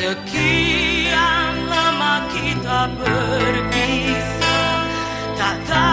Sekian lama kita berpisah Takkan